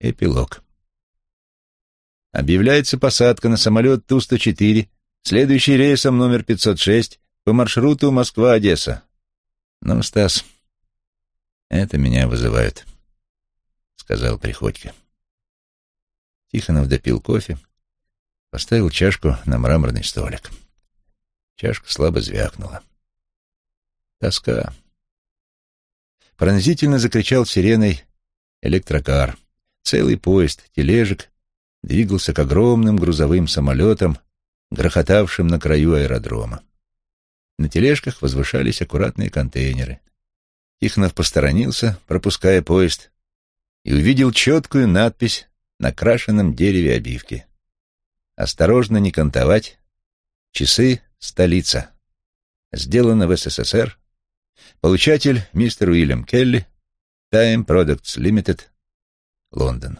Эпилог. Объявляется посадка на самолет Ту-104, следующий рейсом номер 506 по маршруту Москва-Одесса. Ну, Стас, это меня вызывает, сказал Приходько. Тихонов допил кофе, поставил чашку на мраморный столик. Чашка слабо звякнула. Тоска. Пронзительно закричал сиреной электрокар. Целый поезд тележек двигался к огромным грузовым самолетам, грохотавшим на краю аэродрома. На тележках возвышались аккуратные контейнеры. Тихонов посторонился, пропуская поезд, и увидел четкую надпись на крашенном дереве обивки. «Осторожно не кантовать. Часы — столица. Сделано в СССР. Получатель — мистер Уильям Келли. Time Products Limited, Лондон.